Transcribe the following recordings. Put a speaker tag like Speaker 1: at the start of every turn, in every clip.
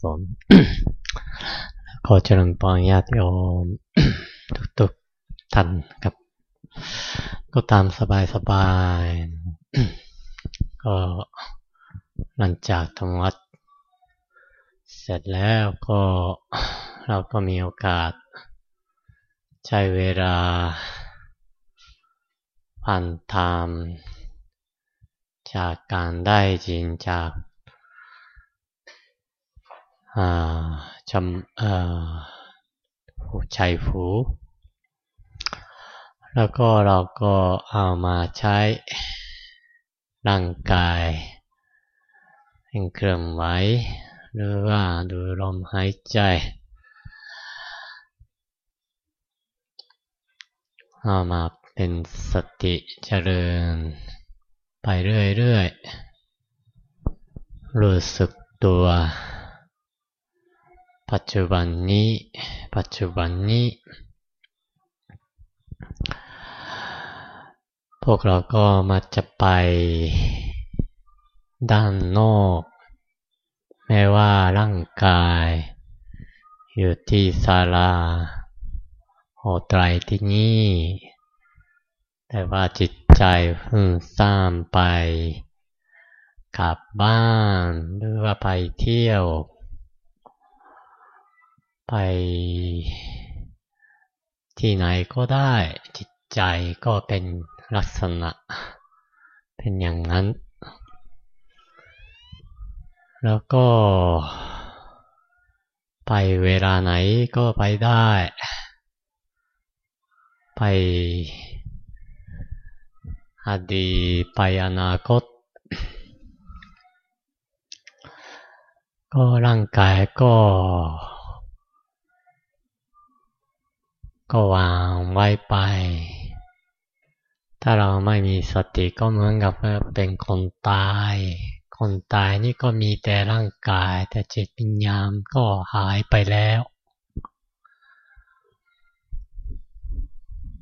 Speaker 1: สนขอเจริญปองญาติโยมทุกๆท่านครับ ก็ตามสบายสบาย ก็หลังจากทำวัด เสร็จแล้วก็เราก็มีโอกาส ใช้เวลาผ่านธรรมจากการได้จินจาก จำชัยผูแล้วก็เราก็เอามาใช้ร่างกายเป็นเครื่องไหวหรือว่าดูลมหายใจเอามาเป็นสติเจริญ ไปเรื่อยๆ รู้สึกตัว ปัจจุบันนี้ ปัจจุบันนี้ พวกเราก็มาจะไปด้านนอก แม้ว่าร่างกาย อยู่ที่ศาลาโหไตรที่นี่ แต่ว่าจิตใจเพิ่งสร้างไปกลับบ้านหรือว่าไปเที่ยว ไปที่ไหนก็ได้จิตใจก็เป็นลักษณะ เป็นอย่างนั้น แล้วก็ ไปเวลาไหนก็ไปได้ ไปอดีตไปอนาคต ก็ร่างกายก็ ก็วางไว้ไป ถ้าเราไม่มีสติก็เหมือนกับเป็นคนตาย คนตายนี่ก็มีแต่ร่างกาย แต่จิตวิญญาณก็หายไปแล้ว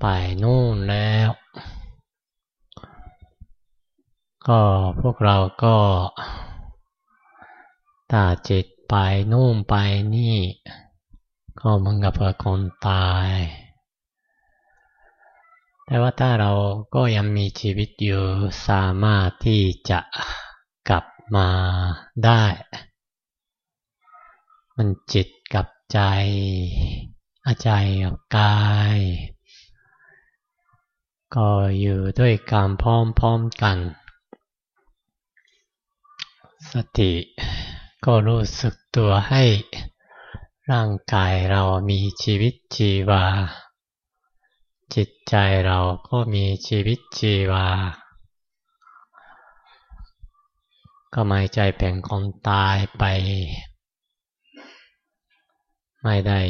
Speaker 1: ไปนู่นแล้ว ก็พวกเราก็ตาจิตไปนู่นไปนี่ ก็เหมือนกับคนตาย แต่ว่าถ้าเราก็ยังมีชีวิตอยู่สามารถที่จะกลับมาได้ มันจิตกับใจอาใจกับกาย ก็อยู่ด้วยการพร้อมๆกัน สติก็รู้สึกตัวให้ ร่างกายเรามีชีวิตชีวา จิตใจเราก็มีชีวิตชีวา ก็ไม่ใจเป็นคนตายไป ไม่ได้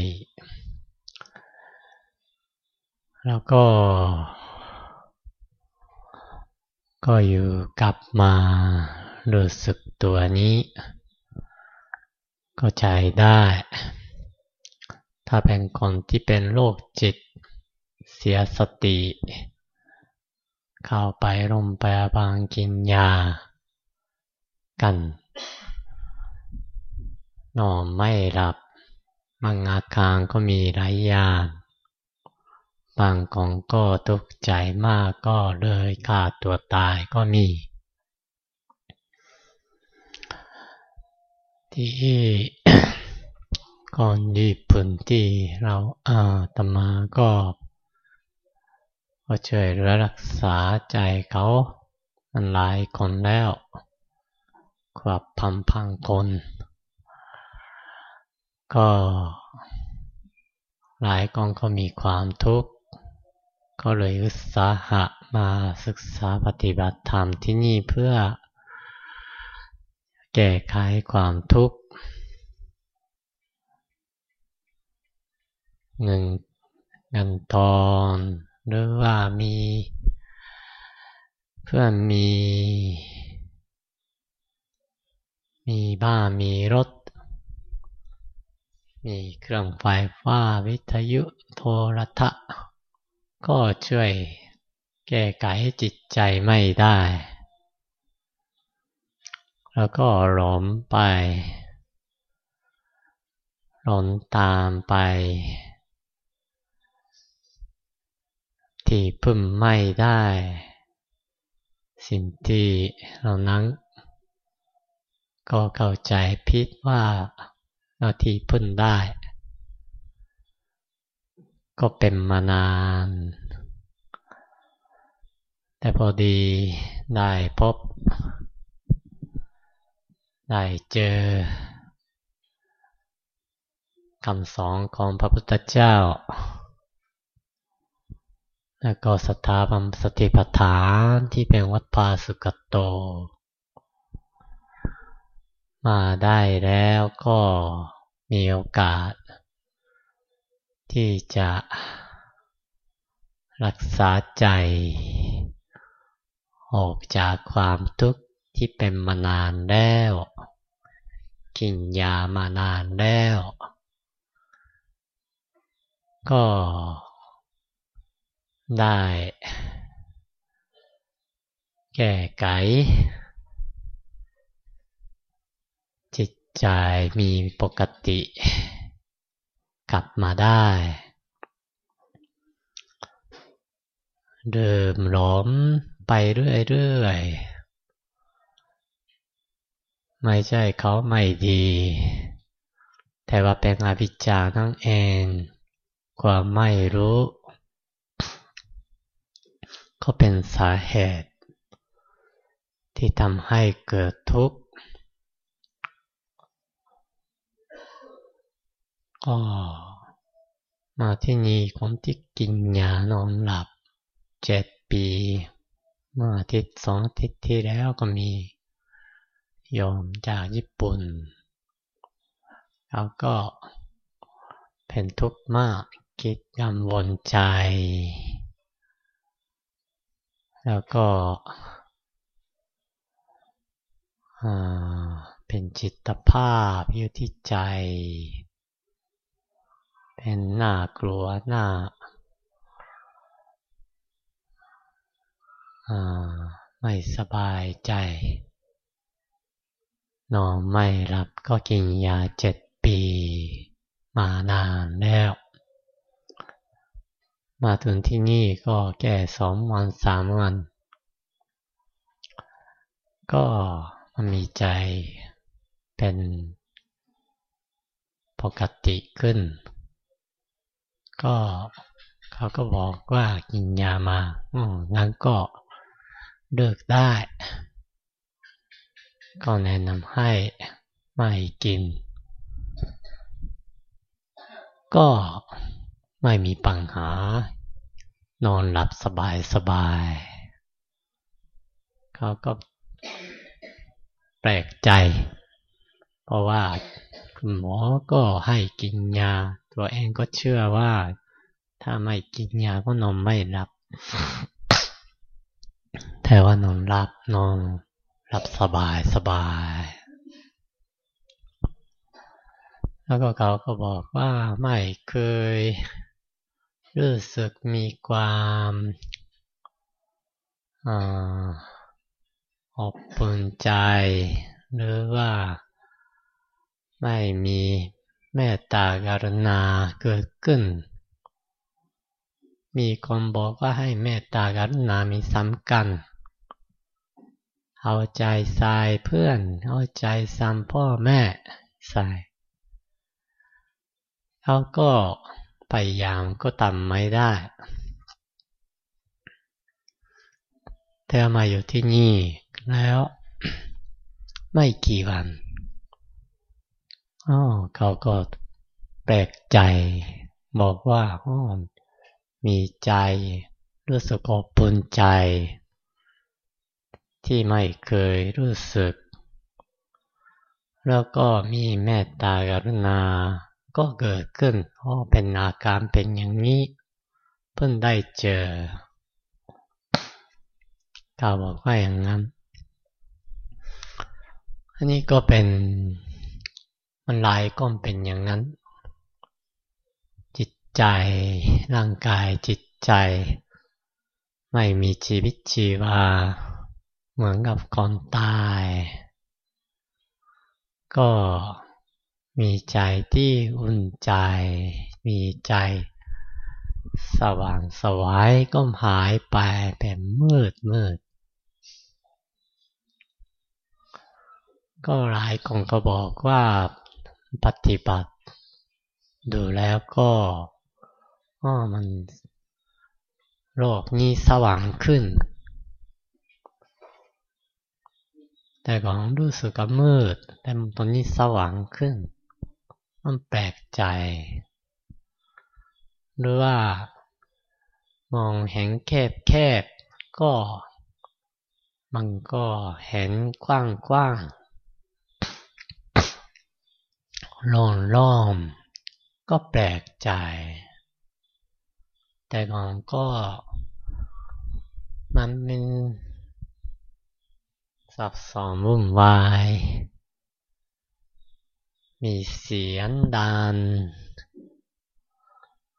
Speaker 1: แล้วก็ ก็อยู่กลับมารู้สึกตัวนี้ ก็ใจได้ ถ้าเป็นคนที่เป็นโรคจิต เสียสติ เข้าไปร่มไปบางกินยา กัน นอนไม่หลับ บางอาการก็มีหลายอย่างบางคนก็ทุกข์ใจมากก็เลยฆ่าตัวตายก็มี ที่ ก่อนดีพื้นที่เราอาตมาก็ช่วยรักษาใจเขามันหลายคนแล้วกว่าพันพังคน ก็หลายคนก็มีความทุกข์ ก็เลยอุตสาหะมาศึกษาปฏิบัติธรรมที่นี่เพื่อแก้ไขความทุกข์ เงินเงินทองหรือว่ามี เพื่อนมี มีบ้านมีรถ มีเครื่องไฟฟ้าวิทยุโทรทัศน์ก็ช่วยแก้ไขจิตใจไม่ได้ แล้วก็หลอมไปหลนตามไป ที่พึ่งไม่ได้ สิ่งที่เรานั้น ก็เข้าใจพิดว่าเราที่พึ่งได้ ก็เป็นมานาน แต่พอดีได้พบ ได้เจอคำสอนของพระพุทธเจ้า แล้วก็สถาบันสติปัฏฐานที่เป็นวัดพาสุกโต มาได้แล้วก็มีโอกาส ที่จะรักษาใจ ออกจากความทุกข์ที่เป็นมานานแล้ว กินยามานานแล้ว ก็ ได้ แก้ไข จิตใจมีปกติ กลับมาได้ เดิมหลอมไปเรื่อยๆ ไม่ใช่เขาไม่ดี แต่ว่าเป็นอภิจานั่งเอง ความไม่รู้ ก็เป็นสาเหตุ ที่ทำให้เกิดทุกข์ก็มาที่นี่คนที่กินยานอนหลับเจ็ดปี เมื่ออาทิตย์สองอาทิตย์ที่แล้วก็มีโยมจากญี่ปุ่น แล้วก็เป็นทุกข์มากคิดกังวลใจ แล้วก็เป็นจิตภาพอยู่ที่ใจ เป็นหน้ากลัวหน้าไม่สบายใจ นอนไม่หลับก็กินยาเจ็ดปี มานานแล้ว มาถึงที่นี่ก็แก่สองวันสามวัน ก็มันมีใจเป็นปกติขึ้น ก็เขาก็บอกว่ากินยามาอืงั้นก็เลิกได้ ก็แนะนำให้ไม่กิน ก็ ไม่มีปัญหา นอนหลับสบายสบาย เขาก็แปลกใจ เพราะว่าคุณหมอก็ให้กินยา ตัวเองก็เชื่อว่าถ้าไม่กินยาก็นอนไม่หลับ แต่ว่านอนหลับนอนหลับสบายสบาย แล้วก็เขาก็บอกว่าไม่เคย รู้สึกมีความอบอุ่นใจ หรือว่าไม่มีเมตตาการุณาเกิดขึ้น มีคนบอกว่าให้เมตตาการุณามีสำคัญ เอาใจใส่เพื่อน เอาใจซ้ำพ่อแม่ใส่เขาก็ พยายามก็ทำไม่ได้ แต่มาอยู่ที่นี่แล้วไม่กี่วันอ๋อเขาก็แปลกใจ บอกว่าอ๋อมีใจ รู้สึกอบอุ่นใจ ที่ไม่เคยรู้สึก แล้วก็มีเมตตากรุณา ก็เกิดขึ้นอ๋อเป็นอาการเป็นอย่างนี้ เพิ่งได้เจอเขาบอกว่าอย่างนั้น อันนี้ก็เป็นมันลายก็เป็นอย่างนั้น จิตใจร่างกายจิตใจ ไม่มีชีวิตชีวา เหมือนกับก่อนตาย ก็ มีใจที่อุ่นใจ มีใจ สว่างสวายก็หายไปเป็นมืดมืด ก็หลายคนก็บอกว่าปฏิบัติ ดูแล้วก็อ๋อมันโลกนี้สว่างขึ้น แต่ก่อนรู้สึกก็มืด แต่ตอนนี้สว่างขึ้น มันแปลกใจ หรือว่ามองเห็นแคบแคบก็ มันก็เห็นกว้างกว้างโล่งโล่งก็แปลกใจ แต่ก่อนก็มันเป็นสับสนวุ่นวาย มีเสียงดัน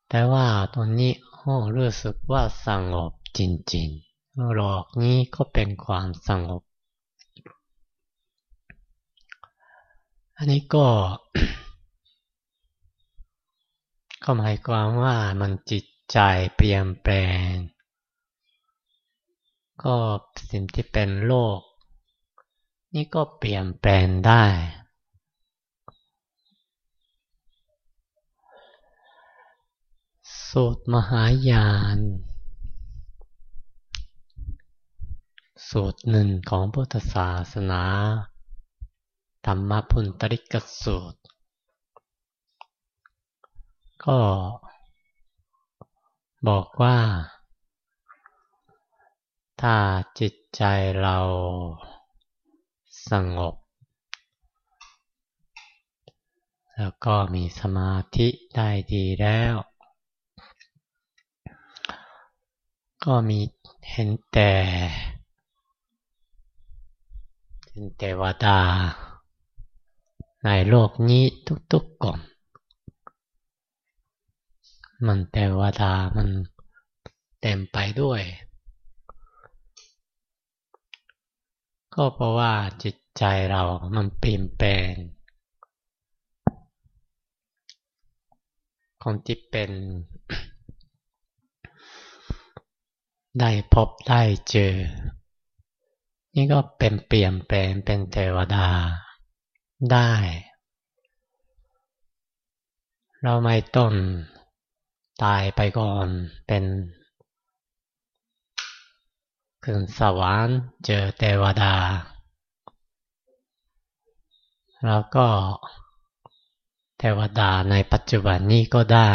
Speaker 1: แต่ว่าตอนนี้โอ้รู้สึกว่าสงบจริงๆโลกนี้ก็เป็นความสงบ อันนี้ก็ ก็หมายความว่ามันจิตใจเปลี่ยนแปลง ก็สิ่งที่เป็นโลก นี่ก็เปลี่ยนแปลงได้ สูตรมหายาน สูตรหนึ่งของพุทธศาสนา ธรรมพุนตริกสูตร ก็บอกว่า ถ้าจิตใจเราสงบ แล้วก็มีสมาธิได้ดีแล้ว ก็มีเห็นแต่เห็นแต่วดาในโลกนี้ทุกๆก่อนมันแต่วดามันเต็มไปด้วย ก็เพราะว่าจิตใจเรามันเปลี่ยนแปลงคนที่เป็น ได้พบได้เจอ นี่ก็เป็นเปลี่ยนแปลงเป็นเทวดา ได้ เราไม่ต้องตายไปก่อนเป็นขึ้นสวรรค์เจอเทวดา แล้วก็เทวดาในปัจจุบันนี้ก็ได้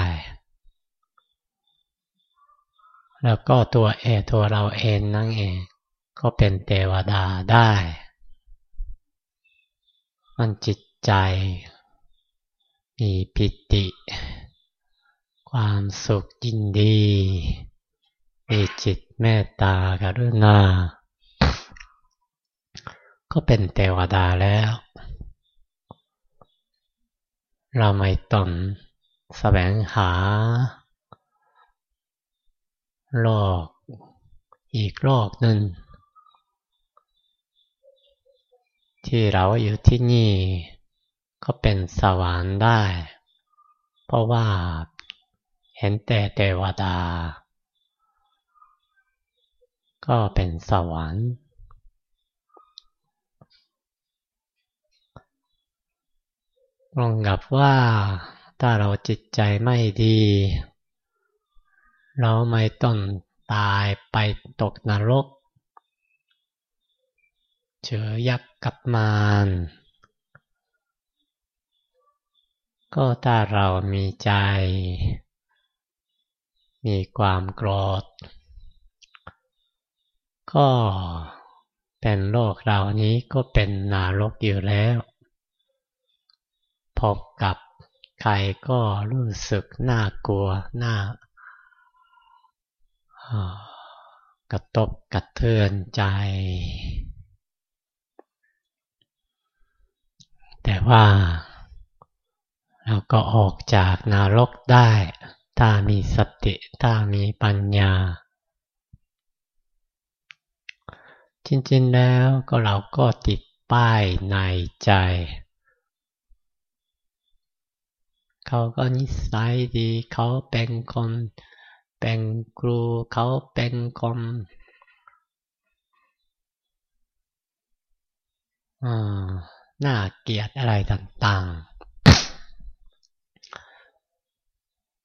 Speaker 1: แล้วก็ตัวเอตัวเราเองนั่งเองก็เป็นเทวดาได้ มันจิตใจ มีปิติ ความสุขยินดี มีจิตเมตตากรุณา ก็เป็นเทวดาแล้ว เราไม่ต้องแสวงหา โลกอีกโลกหนึ่งที่เราอยู่ที่นี่ก็เป็นสวรรค์ได้ เพราะว่าเห็นแต่เทวดา ก็เป็นสวรรค์ลองกับว่าถ้าเราจิตใจไม่ดี เราไม่ต้องตายไปตกนรก เจอยักษ์กับมารก็ถ้าเรามีใจ มีความโกรธ ก็เป็นโลกเรานี้ก็เป็นนารกอยู่แล้ว พบกับใครก็รู้สึกน่ากลัว น่า กระตบกระเทือนใจ แต่ว่าเราก็ออกจากนารกได้ ถ้ามีสติถ้ามีปัญญา จริงๆแล้วก็เราก็ติดป้ายในใจ เขาก็นิสัยดี เขาเป็นคน เป็นครูเขาเป็นคนน่าเกลียดอะไรต่างๆ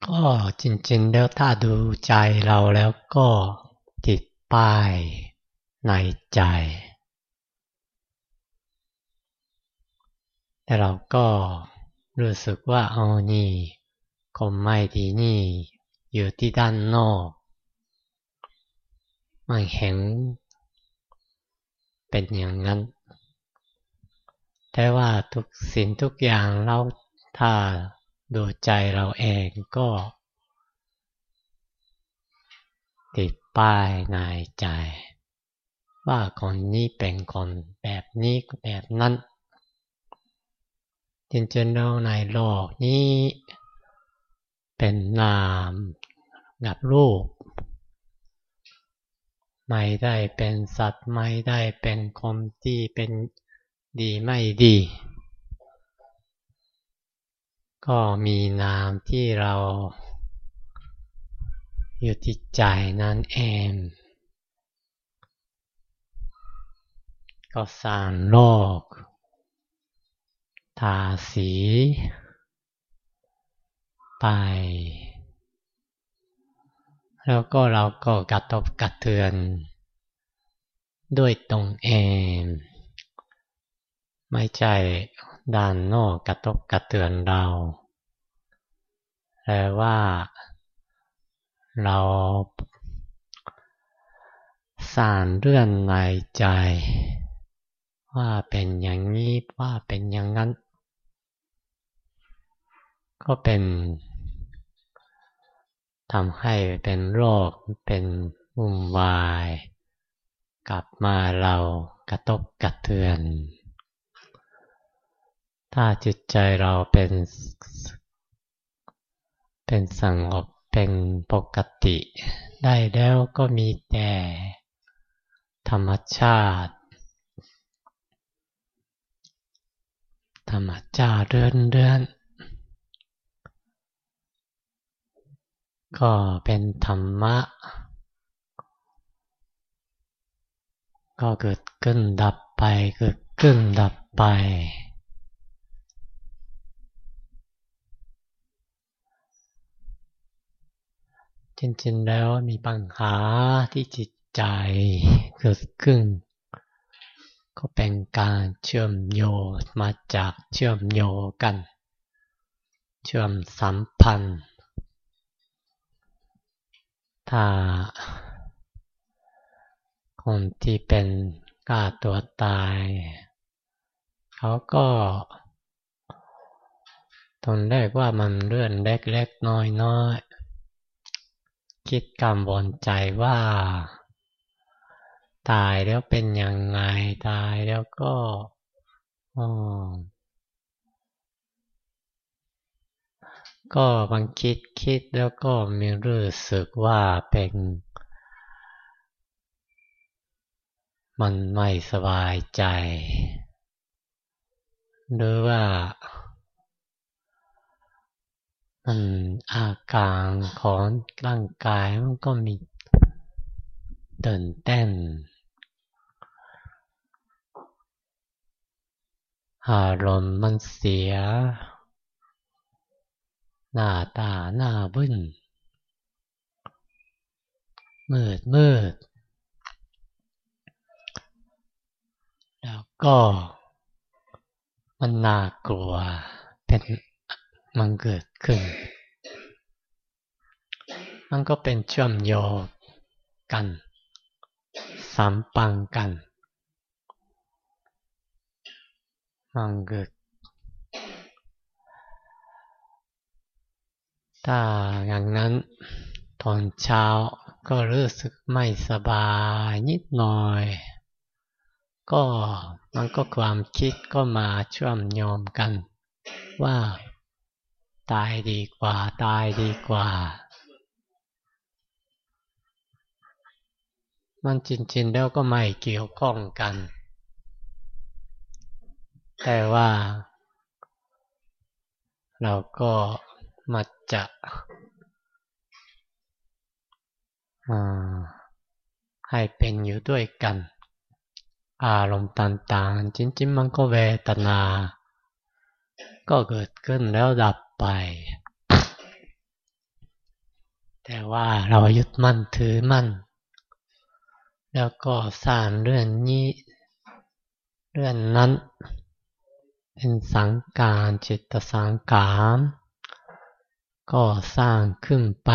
Speaker 1: ก็จริง ๆ แล้วถ้าดูใจเราแล้วก็ติดป้ายในใจ แต่เราก็รู้สึกว่าเอานี่คงไม่ดีนี่ อยู่ที่ด้านนอกมันเห็นเป็นอย่างนั้น แต่ว่าทุกสิ่งทุกอย่างเราถ้าดูใจเราเองก็ ติดป้ายในใจ ว่าคนนี้เป็นคนแบบนี้แบบนั้นจริงๆแล้วในโลกนี้เป็นนาม กับรูป ไม่ได้เป็นสัตว์ไม่ได้เป็นคนที่เป็นดีไม่ดี ก็มีนามที่เราอยู่ที่ใจนั่นเองก็สร้างโลก ทาสี ไป แล้วก็เราก็กระทบกระเทือน ด้วยตรงเองไม่ใช่ด้านนอกกระทบกระเทือนเรา แต่ว่าเราสารเรื่องในใจ ว่าเป็นอย่างนี้ว่าเป็นอย่างนั้น ก็เป็น ทำให้เป็นโรคเป็นวุ่นวาย กลับมาเรากระทบกระเทือน ถ้าจิตใจเราเป็นเป็นสงบเป็นปกติ ได้แล้วก็มีแต่ธรรมชาติ ธรรมชาติเรื่อนเรื่อน ก็เป็นธรรมะ ก็เกิดขึ้นดับไป เกิดขึ้นดับไป จริงๆแล้วมีปัญหาที่จิตใจเกิดขึ้น ก็เป็นการเชื่อมโยงมาจากเชื่อมโยงกัน เชื่อมสัมพันธ์ ถ้าคนที่เป็นกล้าตัวตาย เขาก็ตอนแรกว่ามันเลื่อนเล็กๆน้อยๆคิดกำบนใจว่า ตายแล้วเป็นยังไงตายแล้วก็อ๋อ ก็บางคิดคิดแล้วก็มีรู้สึกว่าเป็น มันไม่สบายใจหรือว่ามันอาการของร่างกายมันก็มีตื่นเต้นอารมณ์มันเสีย หน้าตาหน้าบึ้นมืดมืด แล้วก็มันน่ากลัวเป็นมันเกิดขึ้น มันก็เป็นเชื่อมโยงกันสัมปังกัน มันเกิด ถ้าอย่างนั้นตอนเช้าก็รู้สึกไม่สบายนิดหน่อย ก็มันก็ความคิดก็มาช่วมโยมกัน ว่า ตายดีกว่า ตายดีกว่า มันจริงๆแล้วก็ไม่เกี่ยวข้องกัน แต่ว่า เราก็มา จะให้เป็นอยู่ด้วยกัน อารมณ์ต่างๆจริงๆมันก็เวทนา ก็เกิดขึ้นแล้วดับไป แต่ว่าเรายึดมั่นถือมั่น แล้วก็สร้างเรื่องนี้ เรื่องนั้น เป็นสังการจิตสังขาร ก็สร้างขึ้นไป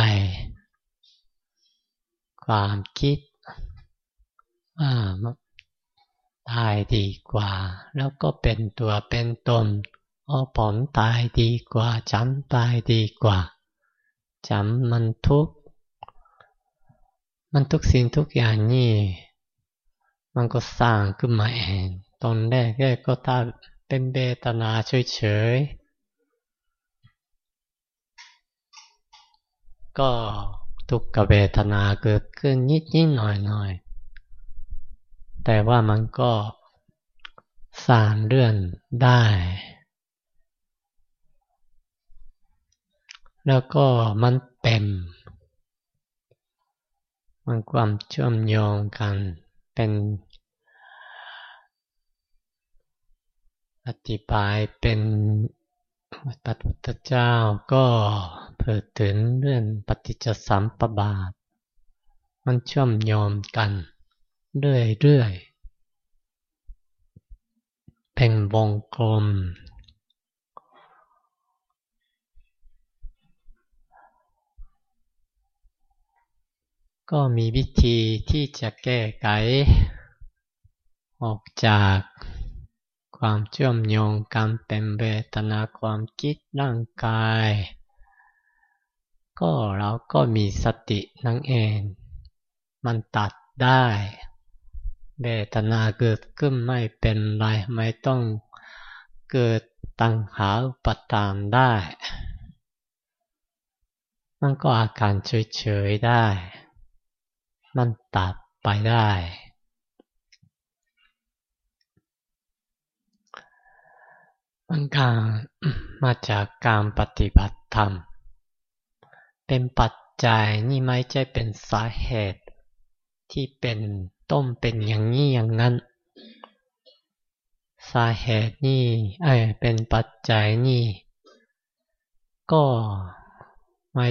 Speaker 1: ความคิดว่าตายดีกว่า แล้วก็เป็นตัวเป็นตนอ๋อผมตายดีกว่าจำตายดีกว่าจำมันทุก มันทุกสิ่งทุกอย่างนี่ มันก็สร้างขึ้นมาเอง ตอนแรกก็ถ้าเป็นเบตนาเฉยๆ ก็ทุกขเวทนาเกิดขึ้นนิดนิดหน่อยหน่อยแต่ว่ามันก็สานเลื่อนได้ แล้วก็มันเต็ม มันความเชื่อมโยงกันเป็นอธิบายเป็น พระพุทธเจ้าก็เผิดถึงเรื่องปฏิจจสัมปบาท มันเชื่อมโยงกัน เรื่อยๆเป็นวงกลม ก็มีวิธีที่จะแก้ไข ออกจาก ความเชื่อมโยงการเป็นเวทนาความคิดร่างกาย ก็เราก็มีสตินั่งเอง มันตัดได้เวทนาเกิดขึ้นไม่เป็นไรไม่ต้องเกิดตังหาอุปทานได้ มันก็อาการเฉยๆได้ มันตัดไปได้ มันการมาจากการปฏิบัติธรรม เป็นปัจจัยนี่ไม่ใช่เป็นสาเหตุ ที่เป็นต้มเป็นอย่างนี้อย่างนั้น สาเหตุนี่เออเป็นปัจจัยนี่ ก็ไม่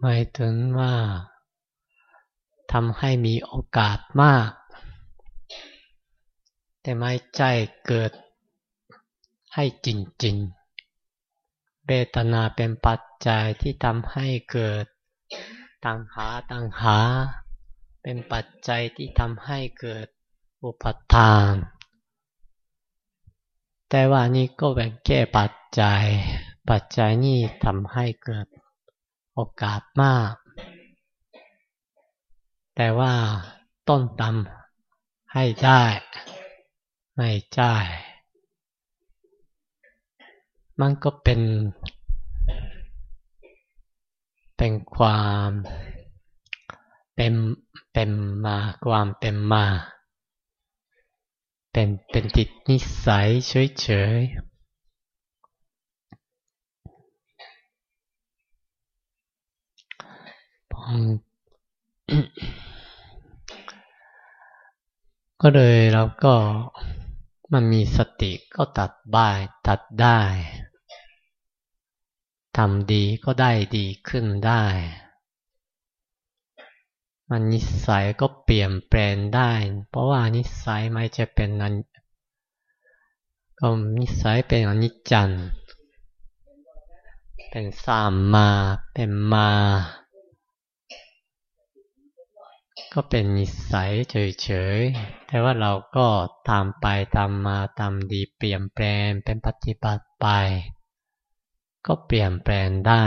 Speaker 1: ไม่ถึงว่าทำให้มีโอกาสมาก แต่ไม่ใจเกิด ให้จริง ๆเบตนาเป็นปัจจัยที่ทำให้เกิดตังหาตังหา เป็นปัจจัยที่ทำให้เกิดอุปทาน แต่ว่านี่ก็แบ่งแก้ปัจจัย ปัจจัยนี่ทำให้เกิดโอกาสมาก แต่ว่าต้นตำให้ได้ ไม่ได้ มันก็เป็นเป็นความเป็นเป็นมาความเป็นมาเป็นเป็นติดนิสัยเฉยเฉยก็เลยเราก็มันมีสติก็ตัดบายตัดได้ ทำดีก็ได้ดีขึ้นได้ มันนิสัยก็เปลี่ยนแปลงได้ เพราะว่านิสัยไม่จะเป็นอันก็นิสัยเป็นอนิจจันเป็นสามมา เป็นมา ก็เป็นนิสัยเฉยๆ แต่ว่าเราก็ตามไปตามมาตามดีเปลี่ยนแปลงเป็นปฏิบัติไป ก็เปลี่ยนแปลงได้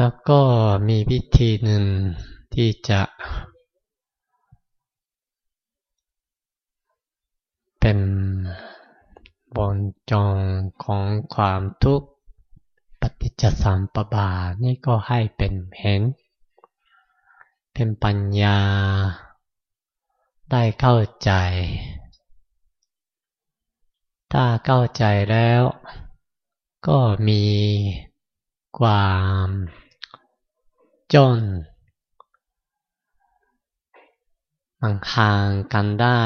Speaker 1: แล้วก็มีวิธีหนึ่งที่จะเป็นบนจองของความทุกข์ปฏิจจสามปบานี่ก็ให้เป็นเห็น เป็นปัญญา ได้เข้าใจ ถ้าเข้าใจแล้ว ก็มีความจนมันห่างกันได้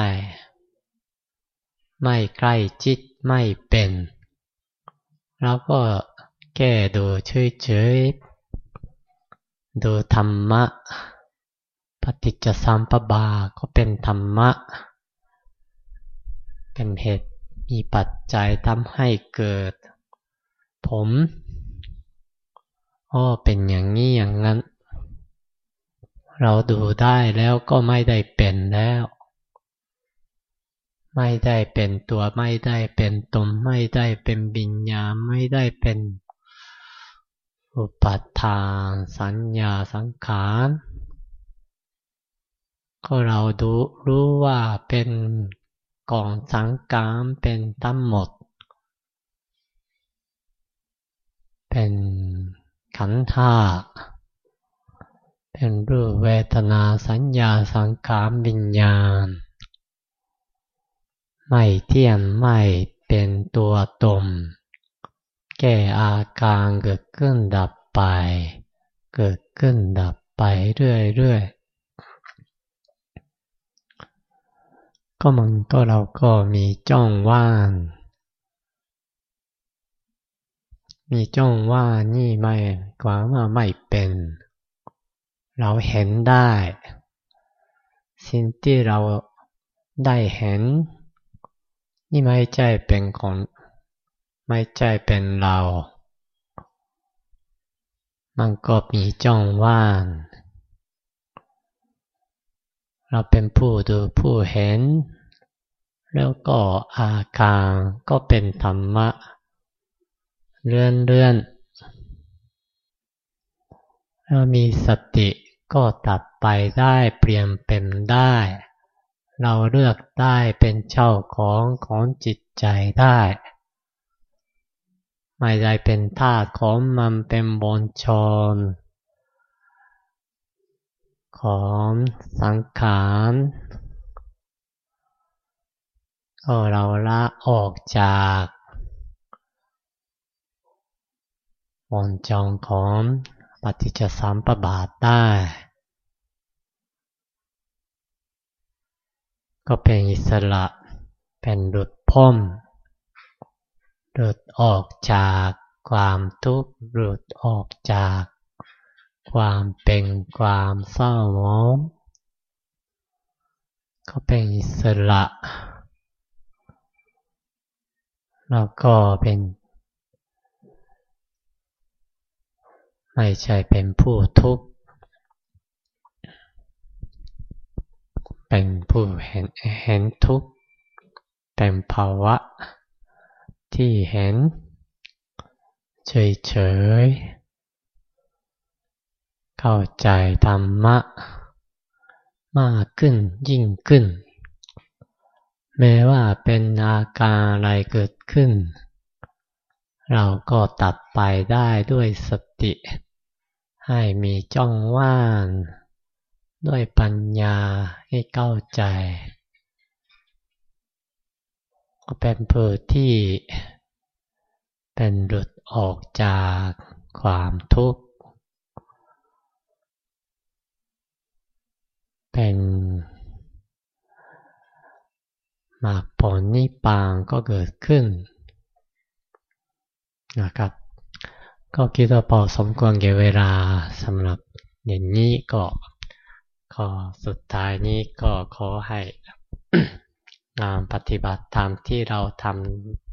Speaker 1: ไม่ใกล้จิตไม่เป็น แล้วก็แก้ดูเฉยๆดูธรรมะ ปฏิจจสัมปบาก็เป็นธรรมะ เป็นเหตุมีปัจจัยทำให้เกิด ผมอ๋อเป็นอย่างนี้อย่างนั้น เราดูได้แล้วก็ไม่ได้เป็นแล้ว ไม่ได้เป็นตัวไม่ได้เป็นตนไม่ได้เป็นบิญญาไม่ได้เป็น อุปัฏฐานสัญญาสังขาร ก็เราดูรู้ว่าเป็นกองสังกามเป็นทั้งหมด เป็นขันธ์ธาตุเป็นรูปเวทนาสัญญาสังขารวิญญาณ ไม่เที่ยงไม่เป็นตัวตนแก่อาการเกิดขึ้นดับไป เกิดขึ้นดับไปเรื่อยๆ ก็มันก็เราก็มีจ้องว่าง มีจ้องว่านี่ไม่กว่าว่าไม่เป็น เราเห็นได้ สิ่งที่เราได้เห็น นี่ไม่ใช่เป็นของไม่ใช่เป็นเรา มันก็มีจ้องว่าง เราเป็นผู้ดูผู้เห็น แล้วก็อาการก็เป็นธรรมะ เลื่อนเลื่อนถ้ามีสติก็ตัดไปได้เปลี่ยนเป็นได้ เราเลือกได้เป็นเจ้าของของจิตใจได้ ไม่ได้เป็นทาสของมันเป็นบนชน ของสังขารก็เราละออกจากวงจรของปฏิจจสามปบาทได้ ก็เป็นอิสระเป็นหลุดพ้นหลุดออกจากความทุกข์หลุดออกจาก ความเป็นความเศร้าหมองก็เป็นอิสระแล้วก็เป็น ไม่ใช่เป็นผู้ทุกข์ เป็นผู้เห็นเห็นทุกข์เป็นภาวะที่เห็นเฉยเฉย เข้าใจธรรมะ มากขึ้นยิ่งขึ้น แม้ว่าเป็นอาการอะไรเกิดขึ้น เราก็ตัดไปได้ด้วยสติ ให้มีจ้องว่าง ด้วยปัญญาให้เข้าใจ ก็เป็นเพื่อที่ เป็นหลุดออกจากความทุกข์ เป็นมาผลนิพานก็เกิดขึ้นนะครับ ก็คิดว่าพอสมควรเก่เวลาสำหรับเย็นนี้ก็ขอสุดท้ายนี้ก็ขอให้งานปฏิบัติธรรมที่เราท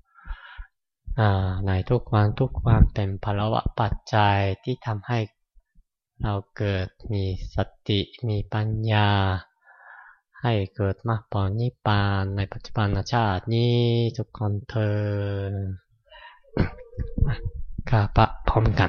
Speaker 1: ำในทุกวันทุกวันเป็นพลวะปัจจัยที่ทำให้ เราเกิดมีสติมีปัญญา ให้เกิดมากปอนิปานในปัจจุบันชาตินี้ทุกคนเธอกาปะพร้อมกัน